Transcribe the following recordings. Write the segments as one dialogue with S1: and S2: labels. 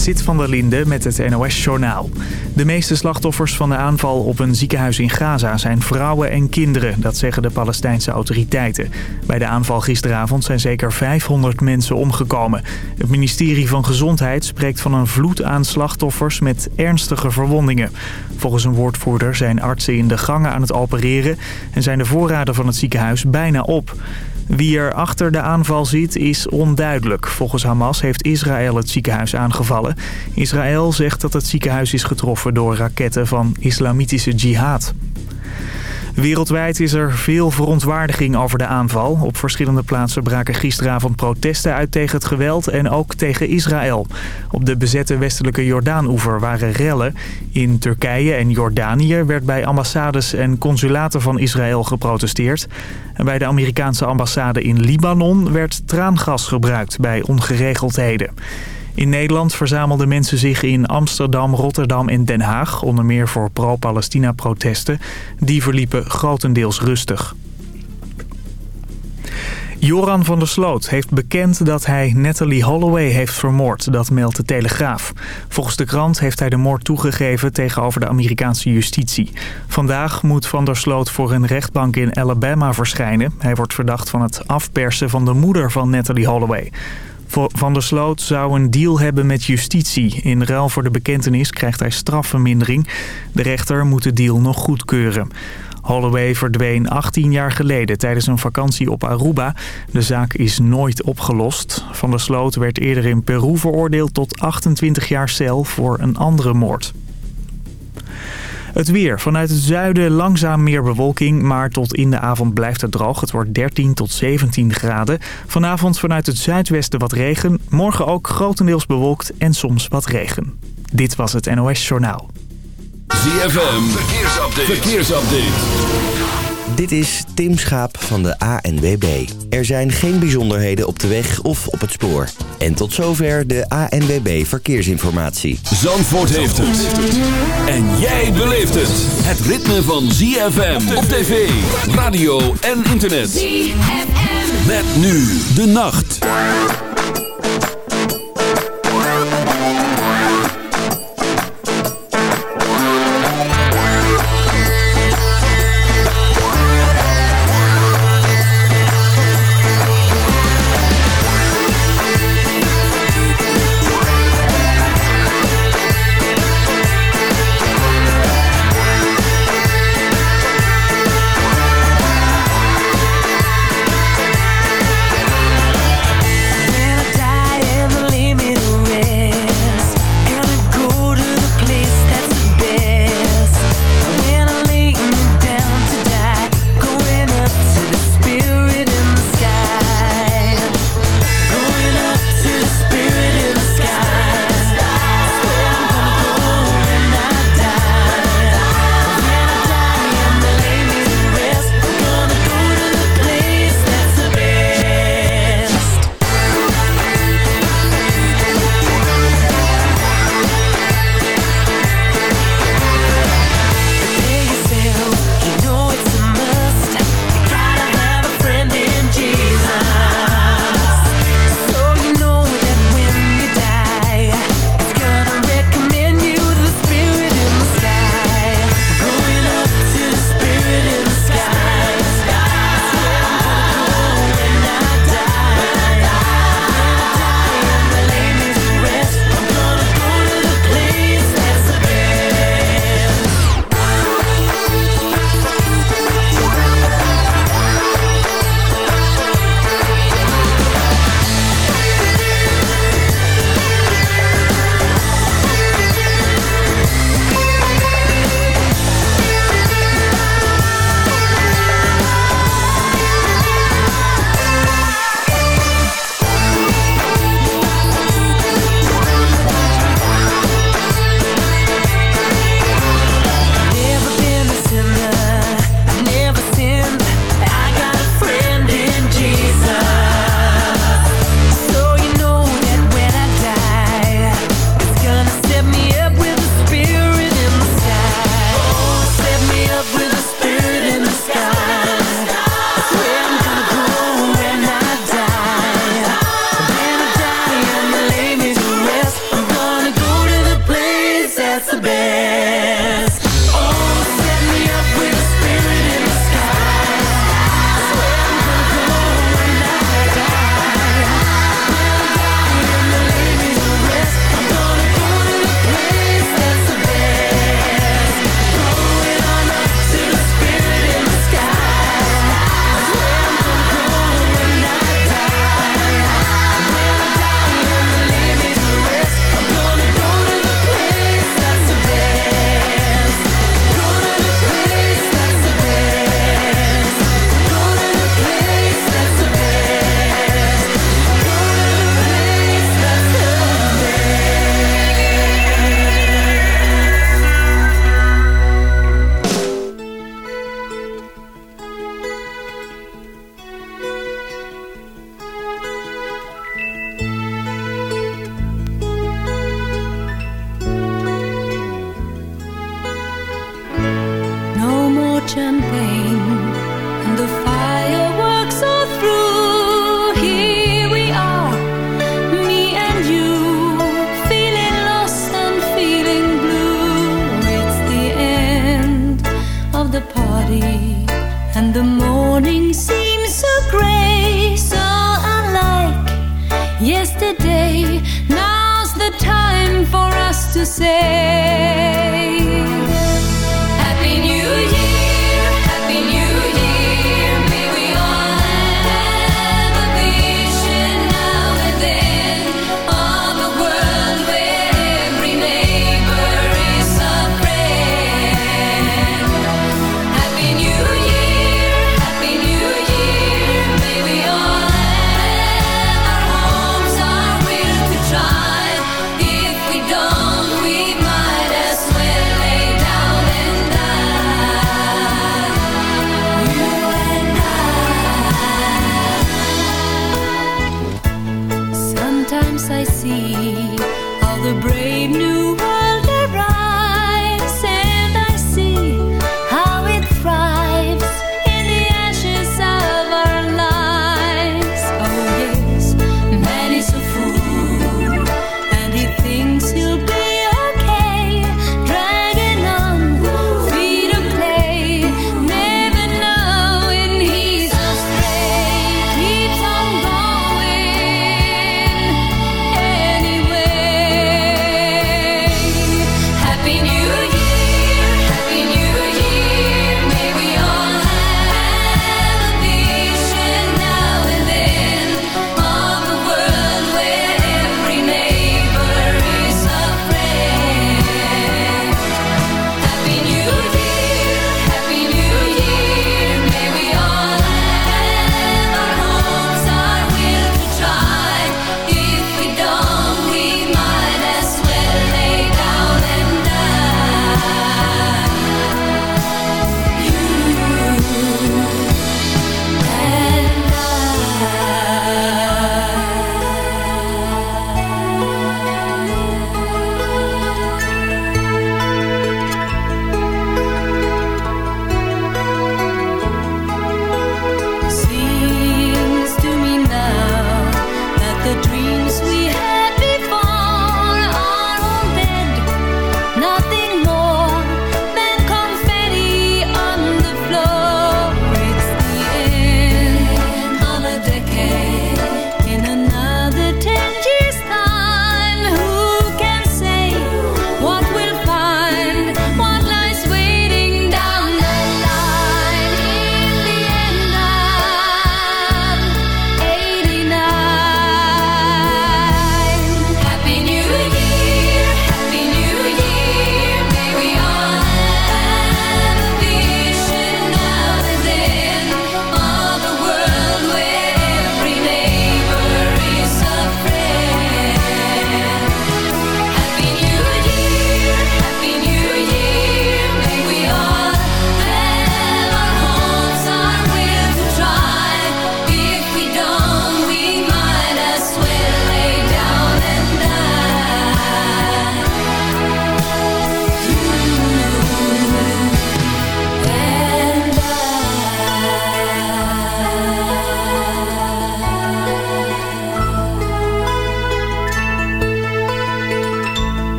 S1: Zit van der Linde met het NOS-journaal. De meeste slachtoffers van de aanval op een ziekenhuis in Gaza zijn vrouwen en kinderen. Dat zeggen de Palestijnse autoriteiten. Bij de aanval gisteravond zijn zeker 500 mensen omgekomen. Het ministerie van Gezondheid spreekt van een vloed aan slachtoffers met ernstige verwondingen. Volgens een woordvoerder zijn artsen in de gangen aan het opereren... en zijn de voorraden van het ziekenhuis bijna op. Wie er achter de aanval zit is onduidelijk. Volgens Hamas heeft Israël het ziekenhuis aangevallen. Israël zegt dat het ziekenhuis is getroffen door raketten van islamitische jihad. Wereldwijd is er veel verontwaardiging over de aanval. Op verschillende plaatsen braken gisteravond protesten uit tegen het geweld en ook tegen Israël. Op de bezette westelijke Jordaan-oever waren rellen. In Turkije en Jordanië werd bij ambassades en consulaten van Israël geprotesteerd. En bij de Amerikaanse ambassade in Libanon werd traangas gebruikt bij ongeregeldheden. In Nederland verzamelden mensen zich in Amsterdam, Rotterdam en Den Haag... onder meer voor pro-Palestina-protesten. Die verliepen grotendeels rustig. Joran van der Sloot heeft bekend dat hij Natalie Holloway heeft vermoord. Dat meldt de Telegraaf. Volgens de krant heeft hij de moord toegegeven tegenover de Amerikaanse justitie. Vandaag moet van der Sloot voor een rechtbank in Alabama verschijnen. Hij wordt verdacht van het afpersen van de moeder van Natalie Holloway. Van der Sloot zou een deal hebben met justitie. In ruil voor de bekentenis krijgt hij strafvermindering. De rechter moet de deal nog goedkeuren. Holloway verdween 18 jaar geleden tijdens een vakantie op Aruba. De zaak is nooit opgelost. Van der Sloot werd eerder in Peru veroordeeld tot 28 jaar cel voor een andere moord. Het weer. Vanuit het zuiden langzaam meer bewolking, maar tot in de avond blijft het droog. Het wordt 13 tot 17 graden. Vanavond vanuit het zuidwesten wat regen. Morgen ook grotendeels bewolkt en soms wat regen. Dit was het NOS Journaal.
S2: ZFM. Verkeersupdate. Verkeersupdate.
S3: Dit is Tim Schaap van de ANWB. Er zijn geen bijzonderheden op de weg of op het spoor. En tot zover de ANWB Verkeersinformatie.
S2: Zandvoort heeft het. En jij beleeft het. Het ritme van ZFM op tv, radio en internet. ZFM. Met nu de nacht.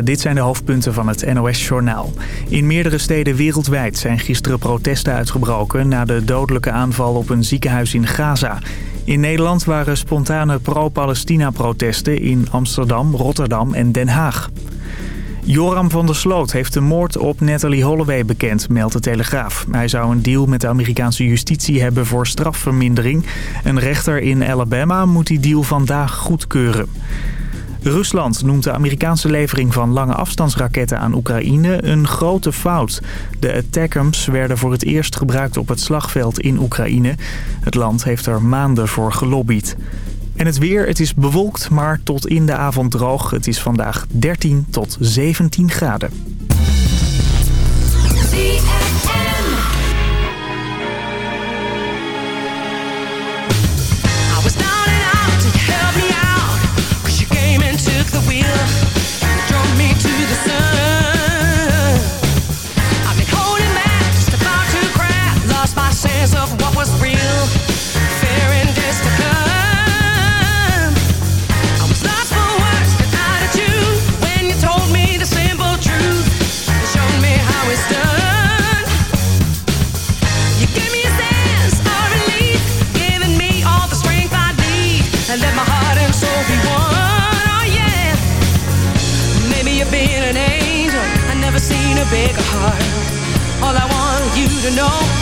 S1: Dit zijn de hoofdpunten van het NOS-journaal. In meerdere steden wereldwijd zijn gisteren protesten uitgebroken... na de dodelijke aanval op een ziekenhuis in Gaza. In Nederland waren spontane pro-Palestina-protesten in Amsterdam, Rotterdam en Den Haag. Joram van der Sloot heeft de moord op Natalie Holloway bekend, meldt de Telegraaf. Hij zou een deal met de Amerikaanse justitie hebben voor strafvermindering. Een rechter in Alabama moet die deal vandaag goedkeuren. Rusland noemt de Amerikaanse levering van lange afstandsraketten aan Oekraïne een grote fout. De Attackams werden voor het eerst gebruikt op het slagveld in Oekraïne. Het land heeft er maanden voor gelobbyd. En het weer, het is bewolkt, maar tot in de avond droog. Het is vandaag 13 tot 17 graden.
S4: All I want you to know,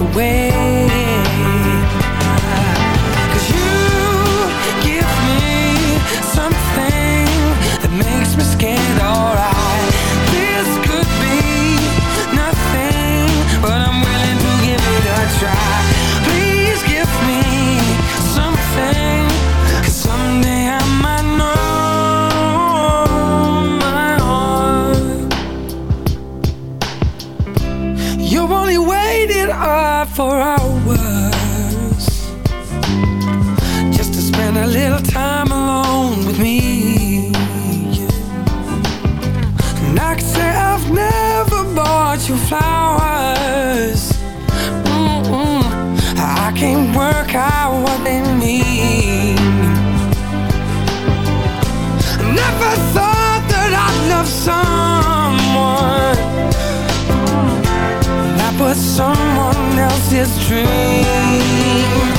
S5: away. got you flowers. Mm -mm. I can't work out what they mean. Never thought that I'd love someone that was someone else's dream.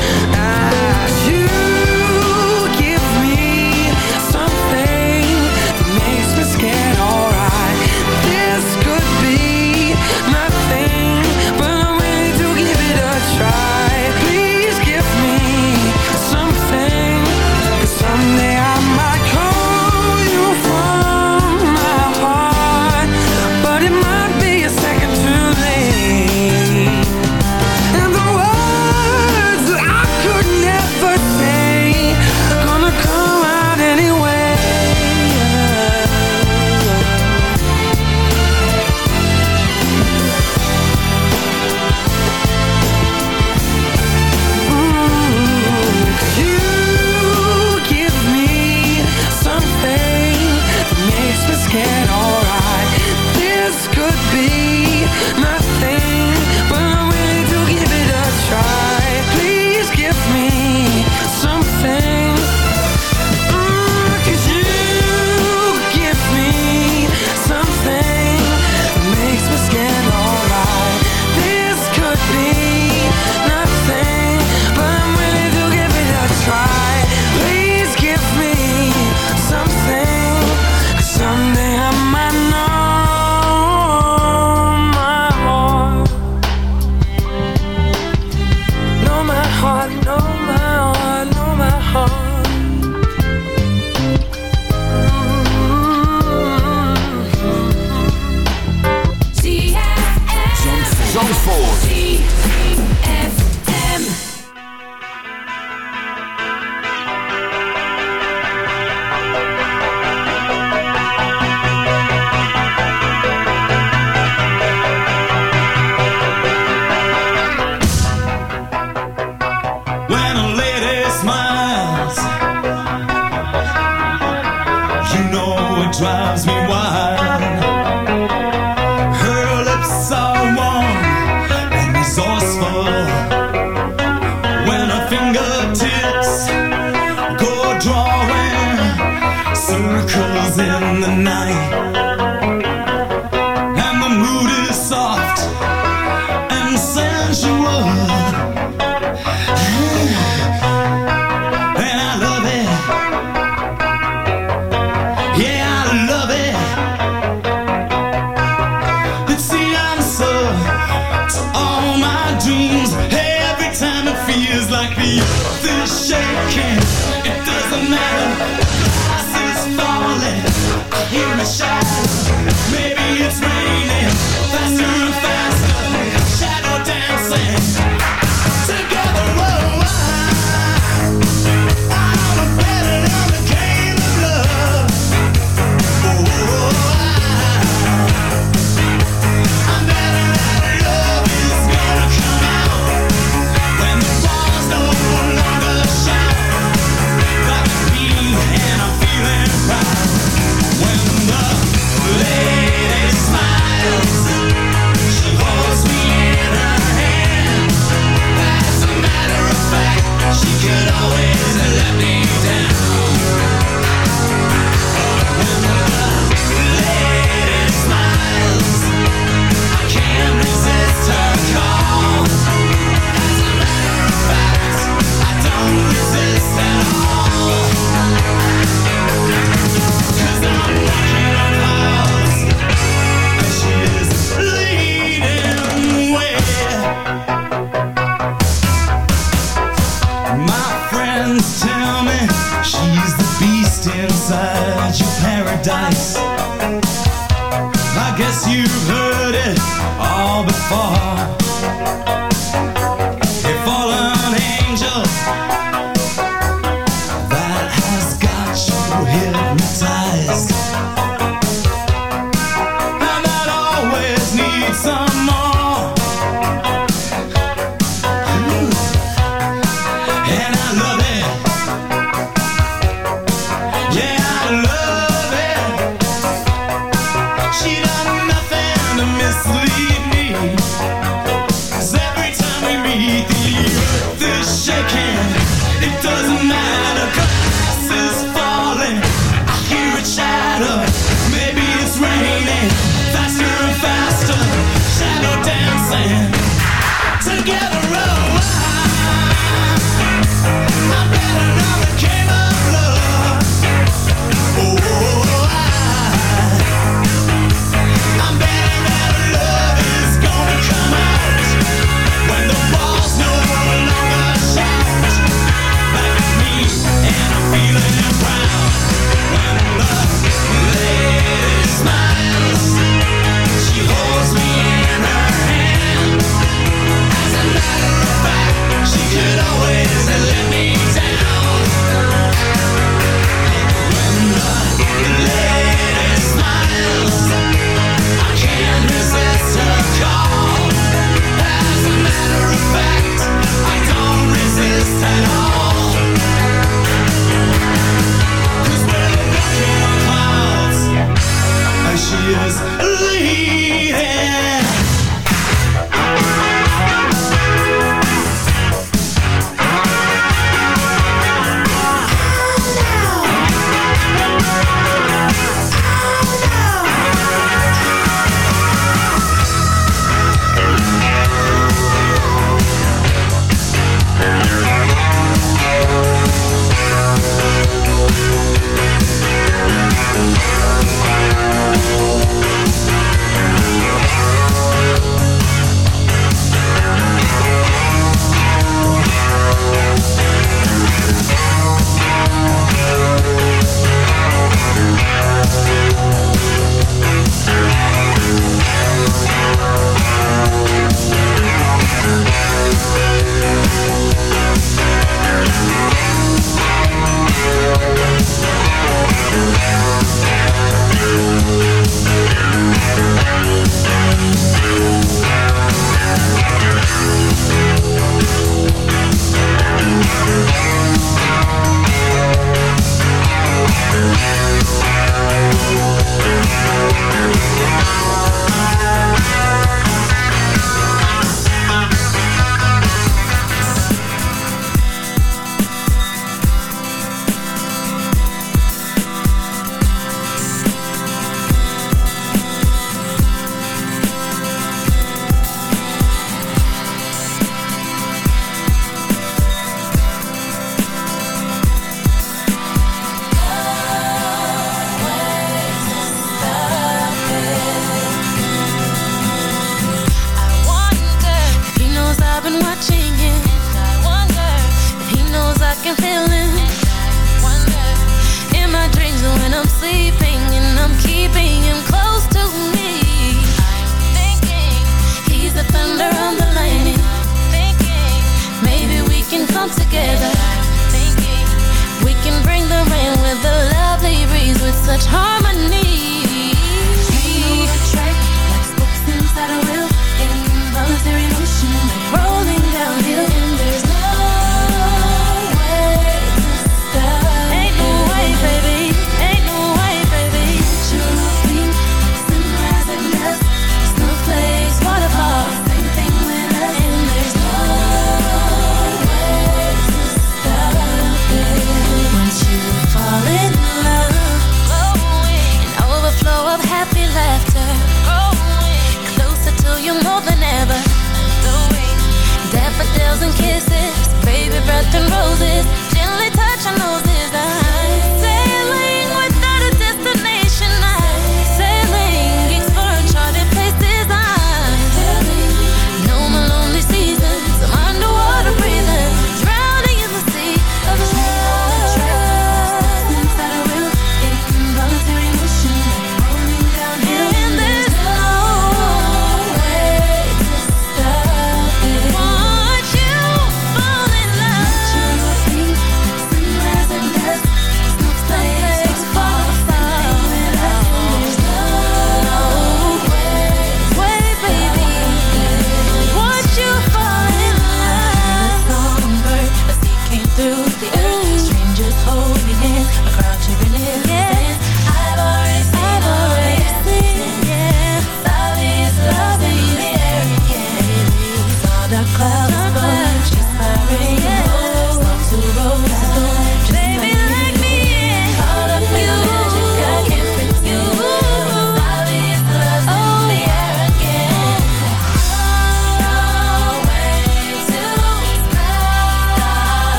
S6: all
S5: know.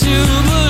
S5: to
S2: believe